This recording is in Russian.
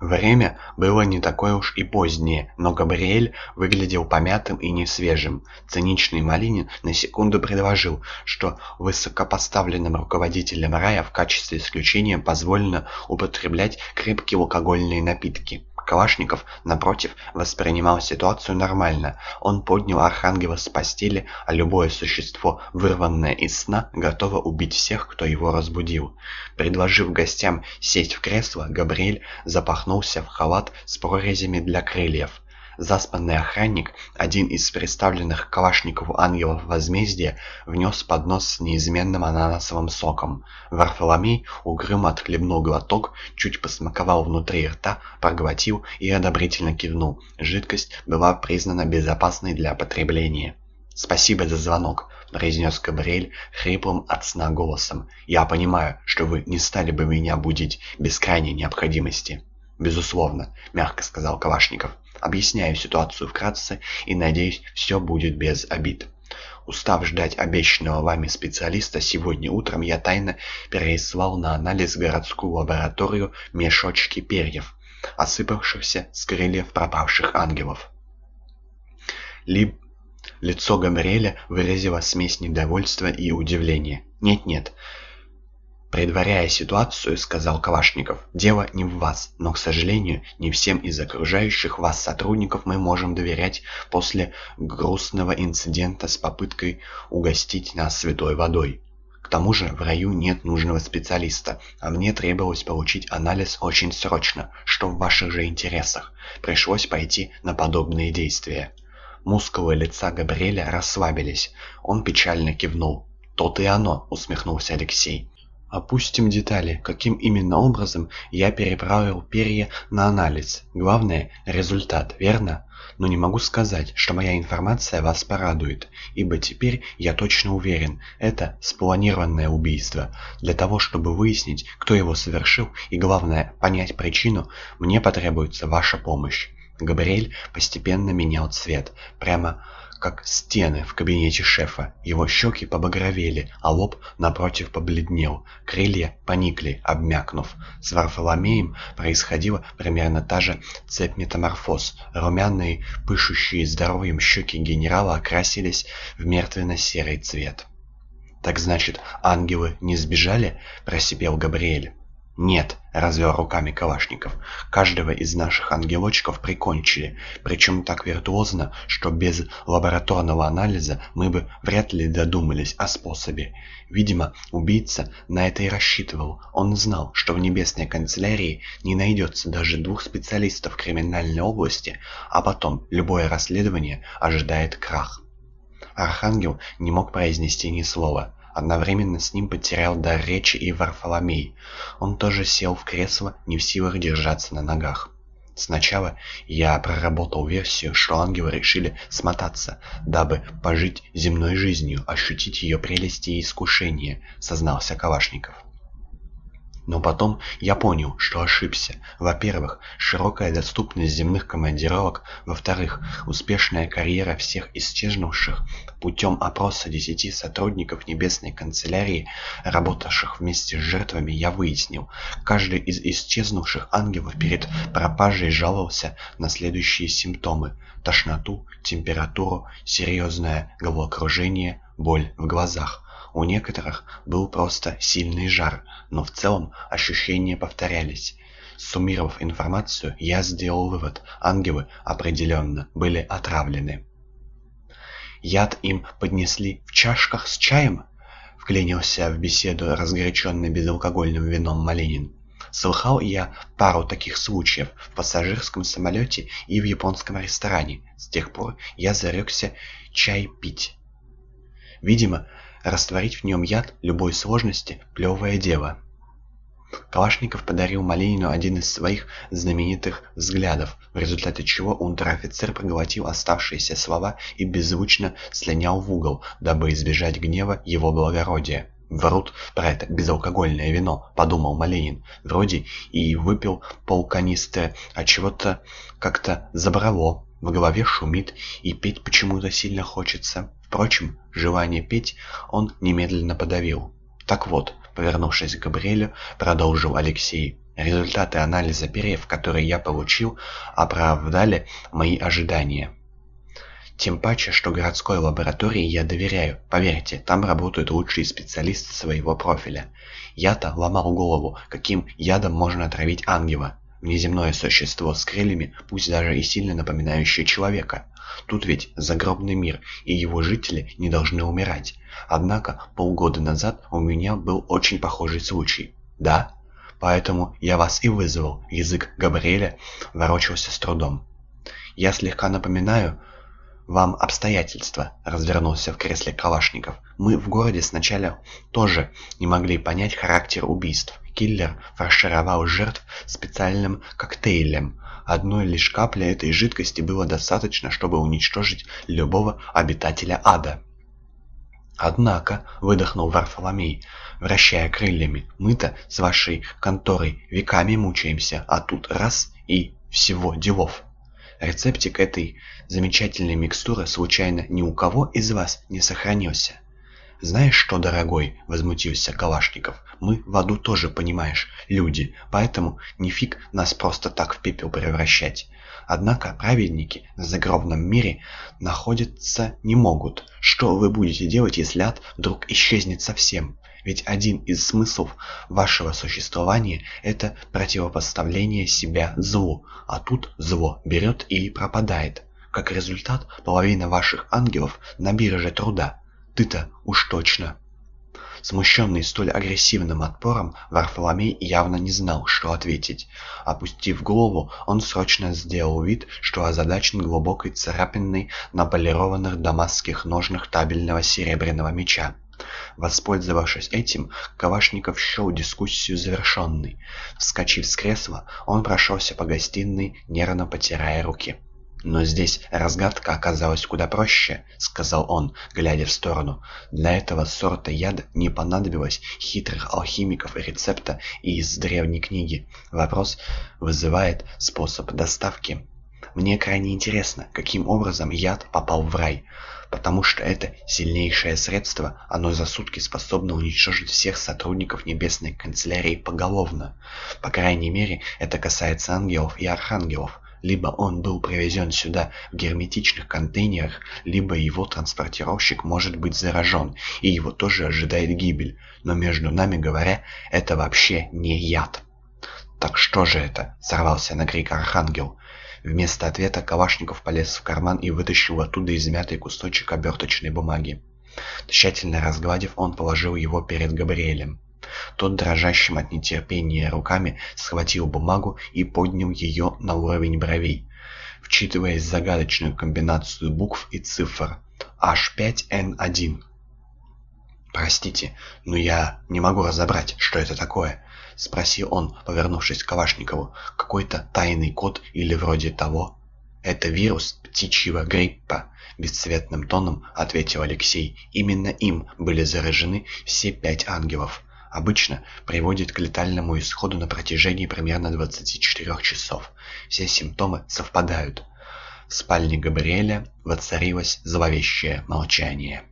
Время было не такое уж и позднее, но Габриэль выглядел помятым и несвежим. Циничный Малинин на секунду предложил, что высокопоставленным руководителям рая в качестве исключения позволено употреблять крепкие алкогольные напитки. Калашников, напротив, воспринимал ситуацию нормально. Он поднял Архангела с постели, а любое существо, вырванное из сна, готово убить всех, кто его разбудил. Предложив гостям сесть в кресло, Габриэль запахнулся в халат с прорезями для крыльев. Заспанный охранник, один из представленных Калашникову ангелов возмездия, внес поднос с неизменным ананасовым соком. Варфоломей угрюмо отхлебнул глоток, чуть посмаковал внутри рта, проглотил и одобрительно кивнул. Жидкость была признана безопасной для потребления. «Спасибо за звонок», — произнес Габриэль хриплым от сна голосом. «Я понимаю, что вы не стали бы меня будить без крайней необходимости». «Безусловно», — мягко сказал Калашников. Объясняю ситуацию вкратце и надеюсь, все будет без обид. Устав ждать обещанного вами специалиста, сегодня утром я тайно переслал на анализ городскую лабораторию мешочки перьев, осыпавшихся с крыльев пропавших ангелов. Либ... Лицо Габриэля выразило смесь недовольства и удивления. «Нет-нет, «Предваряя ситуацию, — сказал Калашников, — дело не в вас, но, к сожалению, не всем из окружающих вас сотрудников мы можем доверять после грустного инцидента с попыткой угостить нас святой водой. К тому же в раю нет нужного специалиста, а мне требовалось получить анализ очень срочно, что в ваших же интересах. Пришлось пойти на подобные действия». Мускулы лица Габриэля расслабились. Он печально кивнул. «То-то и оно», — усмехнулся Алексей. Опустим детали, каким именно образом я переправил перья на анализ. Главное – результат, верно? Но не могу сказать, что моя информация вас порадует, ибо теперь я точно уверен, это спланированное убийство. Для того, чтобы выяснить, кто его совершил, и главное, понять причину, мне потребуется ваша помощь. Габриэль постепенно менял цвет, прямо как стены в кабинете шефа. Его щеки побагровели, а лоб напротив побледнел. Крылья поникли, обмякнув. С Варфоломеем происходила примерно та же цепь метаморфоз. Румяные, пышущие здоровьем щеки генерала окрасились в мертвенно-серый цвет. «Так значит, ангелы не сбежали?» – просипел Габриэль. «Нет», — развел руками Калашников, — «каждого из наших ангелочков прикончили, причем так виртуозно, что без лабораторного анализа мы бы вряд ли додумались о способе. Видимо, убийца на это и рассчитывал. Он знал, что в небесной канцелярии не найдется даже двух специалистов криминальной области, а потом любое расследование ожидает крах». Архангел не мог произнести ни слова. Одновременно с ним потерял дар речи и Варфоломей. Он тоже сел в кресло, не в силах держаться на ногах. Сначала я проработал версию, что ангелы решили смотаться, дабы пожить земной жизнью, ощутить ее прелести и искушения, сознался Калашников. Но потом я понял, что ошибся. Во-первых, широкая доступность земных командировок. Во-вторых, успешная карьера всех исчезнувших путем опроса десяти сотрудников Небесной канцелярии, работавших вместе с жертвами, я выяснил. Каждый из исчезнувших ангелов перед пропажей жаловался на следующие симптомы. Тошноту, температуру, серьезное головокружение, боль в глазах. У некоторых был просто сильный жар, но в целом ощущения повторялись. Суммировав информацию, я сделал вывод, ангелы определенно были отравлены. «Яд им поднесли в чашках с чаем?» — вклинился в беседу разгоряченный безалкогольным вином Малинин. Слыхал я пару таких случаев в пассажирском самолете и в японском ресторане. С тех пор я зарекся чай пить. Видимо, Растворить в нем яд любой сложности – плевое дело. Калашников подарил Малинину один из своих знаменитых взглядов, в результате чего унтер-офицер проглотил оставшиеся слова и беззвучно слинял в угол, дабы избежать гнева его благородия. «Врут про это безалкогольное вино», — подумал Малинин. «Вроде и выпил полканистры, а чего-то как-то забрало, в голове шумит и петь почему-то сильно хочется». Впрочем, желание петь он немедленно подавил. «Так вот», — повернувшись к Габриэлю, продолжил Алексей, Результаты анализа перьев, которые я получил, оправдали мои ожидания. Тем паче, что городской лаборатории я доверяю. Поверьте, там работают лучшие специалисты своего профиля. Я-то ломал голову, каким ядом можно отравить ангела. Внеземное существо с крыльями, пусть даже и сильно напоминающее человека. Тут ведь загробный мир, и его жители не должны умирать. Однако полгода назад у меня был очень похожий случай. Да? Поэтому я вас и вызвал. Язык Габриэля ворочался с трудом. Я слегка напоминаю вам обстоятельства», — развернулся в кресле Калашников. «Мы в городе сначала тоже не могли понять характер убийств. Киллер фаршировал жертв специальным коктейлем. Одной лишь капли этой жидкости было достаточно, чтобы уничтожить любого обитателя ада». «Однако», — выдохнул Варфоломей, вращая крыльями, — «мы-то с вашей конторой веками мучаемся, а тут раз и всего делов». Рецептик этой замечательной микстуры случайно ни у кого из вас не сохранился? «Знаешь что, дорогой?» — возмутился Калашников. «Мы в аду тоже, понимаешь, люди, поэтому не фиг нас просто так в пепел превращать. Однако праведники в загробном мире находиться не могут. Что вы будете делать, если ад вдруг исчезнет совсем? Ведь один из смыслов вашего существования – это противопоставление себя злу, а тут зло берет и пропадает. Как результат, половина ваших ангелов на бирже труда. Ты-то уж точно. Смущенный столь агрессивным отпором, Варфоломей явно не знал, что ответить. Опустив голову, он срочно сделал вид, что озадачен глубокой царапиной на полированных дамасских ножнах табельного серебряного меча. Воспользовавшись этим, Кавашников счел дискуссию завершенной. Вскочив с кресла, он прошелся по гостиной, нервно потирая руки. «Но здесь разгадка оказалась куда проще», — сказал он, глядя в сторону. «Для этого сорта яда не понадобилось хитрых алхимиков и рецепта из древней книги. Вопрос вызывает способ доставки. Мне крайне интересно, каким образом яд попал в рай, потому что это сильнейшее средство, оно за сутки способно уничтожить всех сотрудников Небесной канцелярии поголовно. По крайней мере, это касается ангелов и архангелов». Либо он был привезен сюда в герметичных контейнерах, либо его транспортировщик может быть заражен, и его тоже ожидает гибель. Но между нами говоря, это вообще не яд. «Так что же это?» — сорвался на крик Архангел. Вместо ответа Калашников полез в карман и вытащил оттуда измятый кусочек оберточной бумаги. Тщательно разгладив, он положил его перед Габриэлем. Тот дрожащим от нетерпения руками схватил бумагу и поднял ее на уровень бровей, вчитываясь в загадочную комбинацию букв и цифр H5N1. «Простите, но я не могу разобрать, что это такое», — спросил он, повернувшись к Кавашникову. «Какой-то тайный код или вроде того?» «Это вирус птичьего гриппа», — бесцветным тоном ответил Алексей. «Именно им были заражены все пять ангелов» обычно приводит к летальному исходу на протяжении примерно 24 часов. Все симптомы совпадают. В спальне Габриэля воцарилось зловещее молчание.